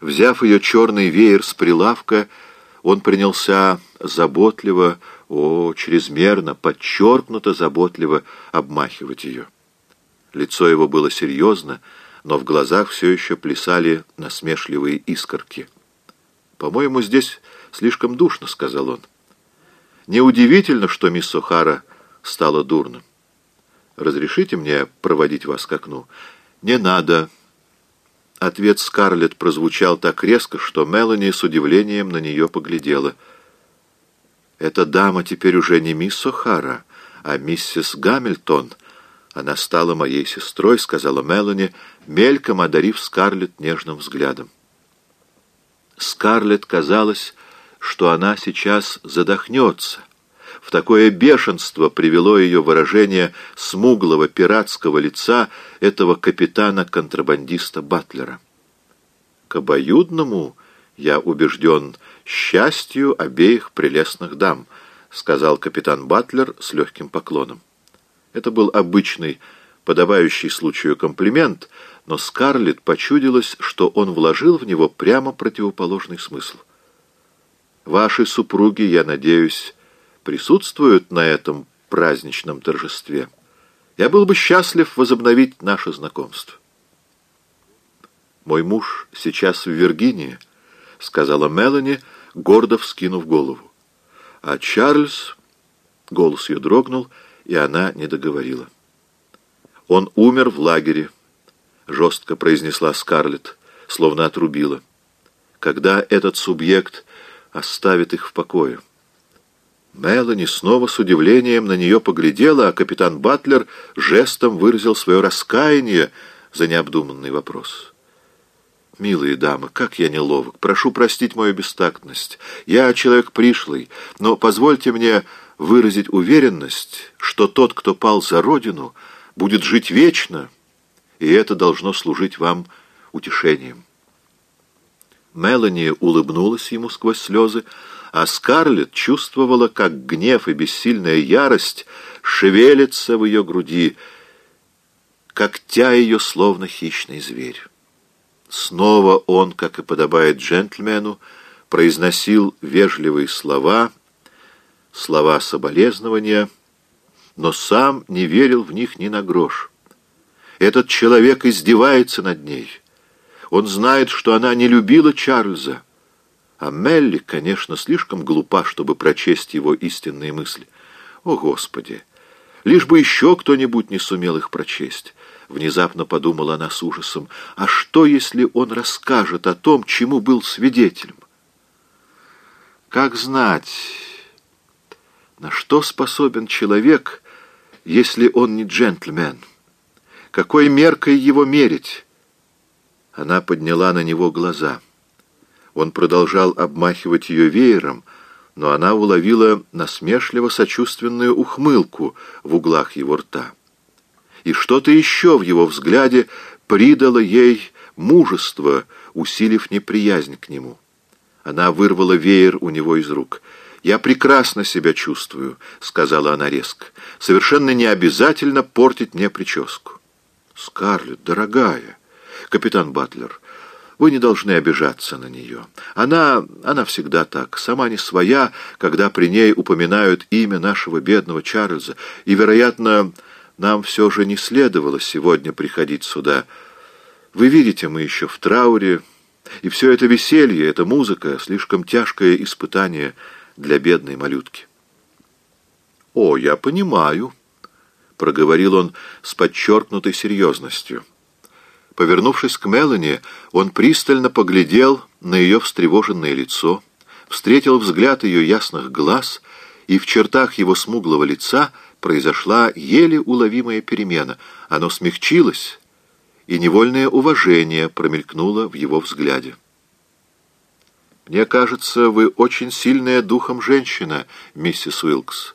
Взяв ее черный веер с прилавка, он принялся заботливо, о, чрезмерно, подчеркнуто заботливо обмахивать ее. Лицо его было серьезно, но в глазах все еще плясали насмешливые искорки. «По-моему, здесь слишком душно», — сказал он. «Неудивительно, что мисс Сухара стала дурным. Разрешите мне проводить вас к окну?» «Не надо», Ответ Скарлетт прозвучал так резко, что Мелани с удивлением на нее поглядела. «Эта дама теперь уже не мисс О'Хара, а миссис Гамильтон. Она стала моей сестрой», — сказала Мелани, мельком одарив Скарлетт нежным взглядом. Скарлетт казалось, что она сейчас задохнется. В такое бешенство привело ее выражение смуглого пиратского лица этого капитана-контрабандиста Батлера. К обоюдному, я убежден, счастью обеих прелестных дам, сказал капитан Батлер с легким поклоном. Это был обычный, подавающий случаю комплимент, но Скарлетт почудилось, что он вложил в него прямо противоположный смысл. «Ваши супруги, я надеюсь, присутствуют на этом праздничном торжестве. Я был бы счастлив возобновить наше знакомство. «Мой муж сейчас в Виргинии», — сказала Мелани, гордо вскинув голову. А Чарльз... Голос ее дрогнул, и она не договорила. «Он умер в лагере», — жестко произнесла Скарлетт, словно отрубила. «Когда этот субъект оставит их в покое?» Мелани снова с удивлением на нее поглядела, а капитан Батлер жестом выразил свое раскаяние за необдуманный вопрос. «Милые дамы, как я неловок! Прошу простить мою бестактность. Я человек пришлый, но позвольте мне выразить уверенность, что тот, кто пал за родину, будет жить вечно, и это должно служить вам утешением». Мелани улыбнулась ему сквозь слезы, а Скарлетт чувствовала, как гнев и бессильная ярость шевелятся в ее груди, когтя ее словно хищный зверь. Снова он, как и подобает джентльмену, произносил вежливые слова, слова соболезнования, но сам не верил в них ни на грош. Этот человек издевается над ней. Он знает, что она не любила Чарльза, а Мелли, конечно, слишком глупа, чтобы прочесть его истинные мысли. О, Господи! Лишь бы еще кто-нибудь не сумел их прочесть. Внезапно подумала она с ужасом. А что, если он расскажет о том, чему был свидетелем? Как знать, на что способен человек, если он не джентльмен? Какой меркой его мерить? Она подняла на него глаза — он продолжал обмахивать ее веером, но она уловила насмешливо-сочувственную ухмылку в углах его рта. И что-то еще в его взгляде придало ей мужество, усилив неприязнь к нему. Она вырвала веер у него из рук. «Я прекрасно себя чувствую», — сказала она резко. «Совершенно не обязательно портить мне прическу». «Скарлетт, дорогая!» «Капитан Батлер, вы не должны обижаться на нее. Она, она всегда так, сама не своя, когда при ней упоминают имя нашего бедного Чарльза. И, вероятно, нам все же не следовало сегодня приходить сюда. Вы видите, мы еще в трауре, и все это веселье, эта музыка, слишком тяжкое испытание для бедной малютки. «О, я понимаю», — проговорил он с подчеркнутой серьезностью. Повернувшись к Мелани, он пристально поглядел на ее встревоженное лицо, встретил взгляд ее ясных глаз, и в чертах его смуглого лица произошла еле уловимая перемена. Оно смягчилось, и невольное уважение промелькнуло в его взгляде. «Мне кажется, вы очень сильная духом женщина, миссис Уилкс».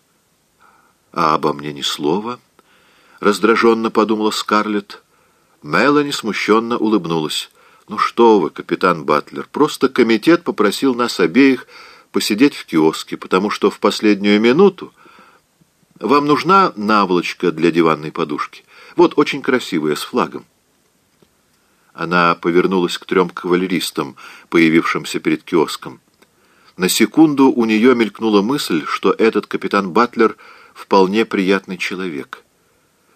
«А обо мне ни слова?» — раздраженно подумала Скарлетт. Мелани смущенно улыбнулась. «Ну что вы, капитан Батлер, просто комитет попросил нас обеих посидеть в киоске, потому что в последнюю минуту вам нужна наволочка для диванной подушки. Вот очень красивая, с флагом». Она повернулась к трем кавалеристам, появившимся перед киоском. На секунду у нее мелькнула мысль, что этот капитан Батлер вполне приятный человек.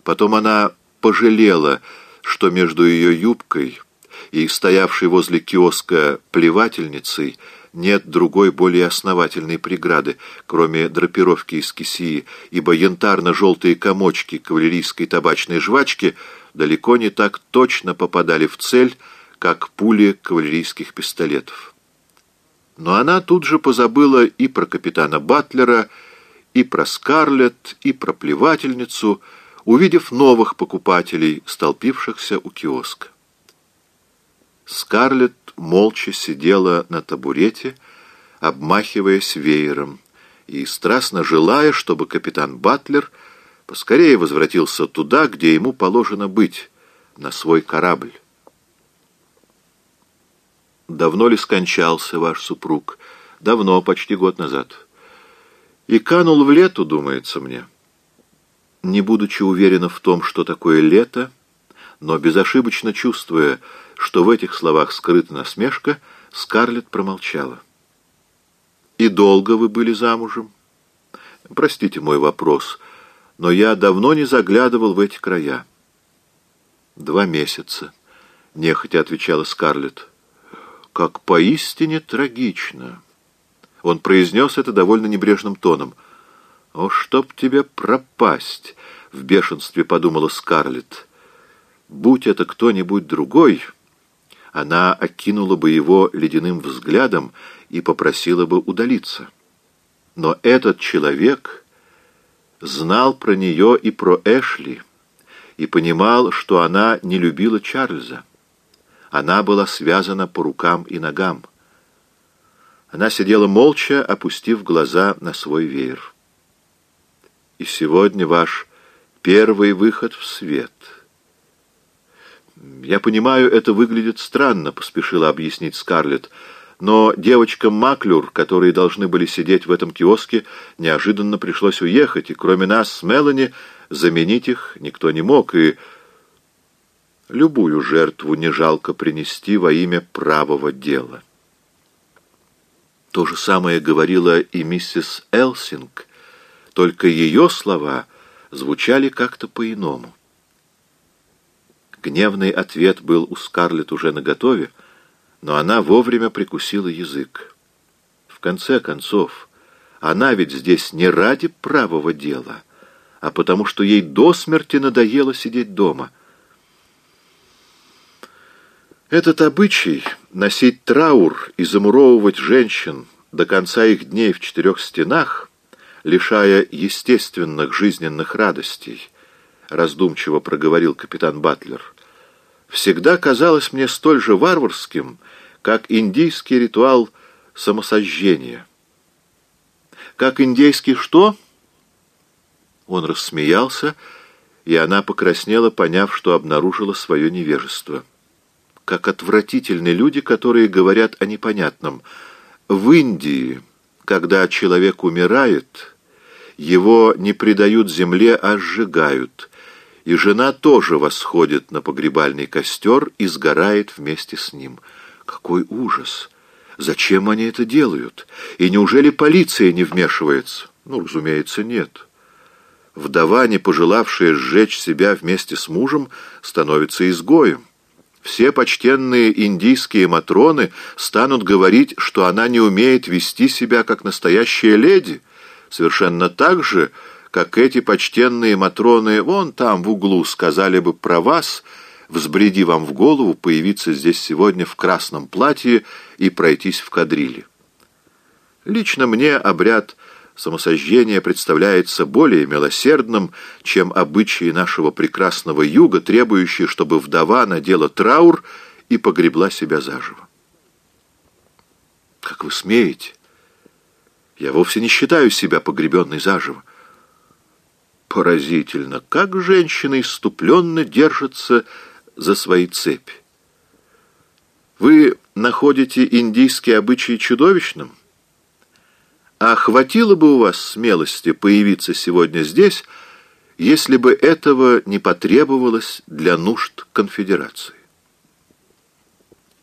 Потом она пожалела, что между ее юбкой и стоявшей возле киоска плевательницей нет другой более основательной преграды, кроме драпировки из кисии, ибо янтарно-желтые комочки кавалерийской табачной жвачки далеко не так точно попадали в цель, как пули кавалерийских пистолетов. Но она тут же позабыла и про капитана Батлера, и про Скарлетт, и про плевательницу, увидев новых покупателей, столпившихся у киоска. Скарлетт молча сидела на табурете, обмахиваясь веером, и страстно желая, чтобы капитан Батлер поскорее возвратился туда, где ему положено быть, на свой корабль. Давно ли скончался ваш супруг? Давно, почти год назад. И канул в лету, думается мне. Не будучи уверена в том, что такое лето, но безошибочно чувствуя, что в этих словах скрыта насмешка, Скарлетт промолчала. «И долго вы были замужем?» «Простите мой вопрос, но я давно не заглядывал в эти края». «Два месяца», — нехотя отвечала Скарлетт как поистине трагично. Он произнес это довольно небрежным тоном. «О, чтоб тебе пропасть!» — в бешенстве подумала Скарлетт. «Будь это кто-нибудь другой...» Она окинула бы его ледяным взглядом и попросила бы удалиться. Но этот человек знал про нее и про Эшли, и понимал, что она не любила Чарльза. Она была связана по рукам и ногам. Она сидела молча, опустив глаза на свой веер. «И сегодня ваш первый выход в свет». «Я понимаю, это выглядит странно», — поспешила объяснить Скарлетт, «но девочкам Маклюр, которые должны были сидеть в этом киоске, неожиданно пришлось уехать, и кроме нас с Мелани заменить их никто не мог, и...» Любую жертву не жалко принести во имя правого дела. То же самое говорила и миссис Элсинг, только ее слова звучали как-то по-иному. Гневный ответ был у Скарлетт уже наготове, но она вовремя прикусила язык. В конце концов, она ведь здесь не ради правого дела, а потому что ей до смерти надоело сидеть дома — этот обычай — носить траур и замуровывать женщин до конца их дней в четырех стенах, лишая естественных жизненных радостей, раздумчиво проговорил капитан Батлер, всегда казалось мне столь же варварским, как индийский ритуал самосожжения. Как индейский что? Он рассмеялся, и она покраснела, поняв, что обнаружила свое невежество как отвратительны люди, которые говорят о непонятном. В Индии, когда человек умирает, его не предают земле, а сжигают, и жена тоже восходит на погребальный костер и сгорает вместе с ним. Какой ужас! Зачем они это делают? И неужели полиция не вмешивается? Ну, разумеется, нет. Вдова, не пожелавшая сжечь себя вместе с мужем, становится изгоем. Все почтенные индийские матроны станут говорить, что она не умеет вести себя как настоящая леди, совершенно так же, как эти почтенные матроны вон там в углу сказали бы про вас, взбреди вам в голову появиться здесь сегодня в красном платье и пройтись в кадриле. Лично мне обряд самосожжение представляется более милосердным, чем обычаи нашего прекрасного юга, требующие, чтобы вдова надела траур и погребла себя заживо. Как вы смеете? Я вовсе не считаю себя погребенной заживо. Поразительно, как женщины иступленно держатся за свои цепи. Вы находите индийские обычаи чудовищным? А хватило бы у вас смелости появиться сегодня здесь, если бы этого не потребовалось для нужд конфедерации?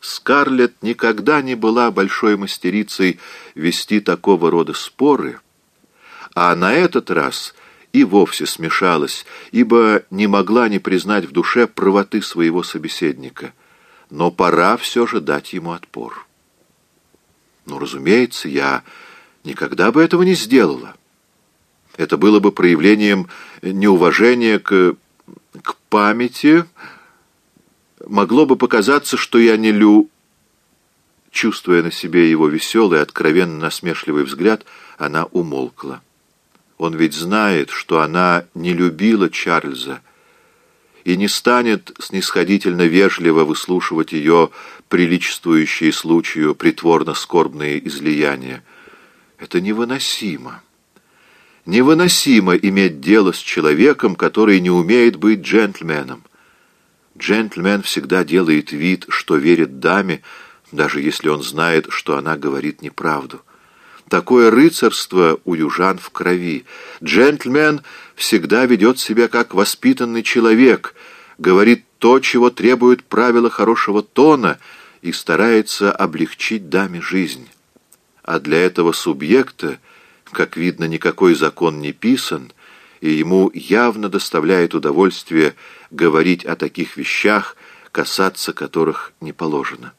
Скарлетт никогда не была большой мастерицей вести такого рода споры, а на этот раз и вовсе смешалась, ибо не могла не признать в душе правоты своего собеседника. Но пора все же дать ему отпор. Ну, разумеется, я никогда бы этого не сделала. Это было бы проявлением неуважения к, к памяти, могло бы показаться, что я не лю... Чувствуя на себе его веселый, откровенно насмешливый взгляд, она умолкла. Он ведь знает, что она не любила Чарльза и не станет снисходительно вежливо выслушивать ее приличествующие случаю притворно-скорбные излияния. Это невыносимо. Невыносимо иметь дело с человеком, который не умеет быть джентльменом. Джентльмен всегда делает вид, что верит даме, даже если он знает, что она говорит неправду. Такое рыцарство у южан в крови. Джентльмен всегда ведет себя как воспитанный человек, говорит то, чего требует правила хорошего тона, и старается облегчить даме жизнь. А для этого субъекта, как видно, никакой закон не писан, и ему явно доставляет удовольствие говорить о таких вещах, касаться которых не положено.